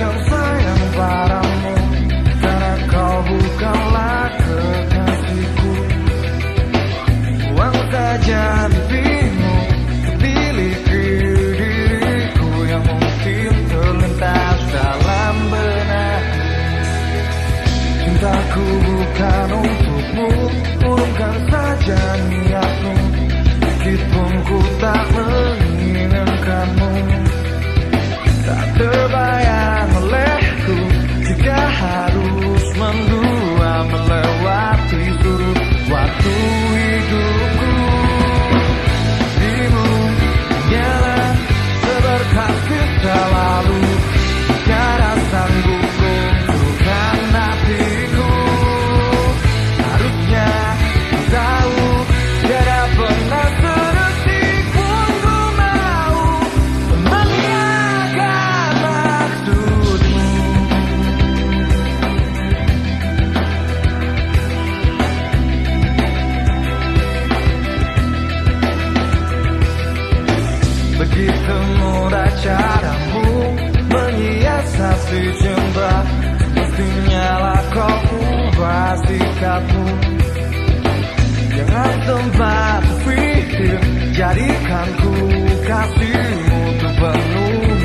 akan sayang padamu Karena kau bukanlah kekasihku. Uang saja mimpimu Miliki diriku yang mungkin terlintas dalam benak. Cintaku bukan untukmu Urungkan saja nih. Mudah caramu menyiasati cinta Mestinya lah kau ubah sikapmu Jangan tempat berpikir Jadikan ku kasihmu untuk penuh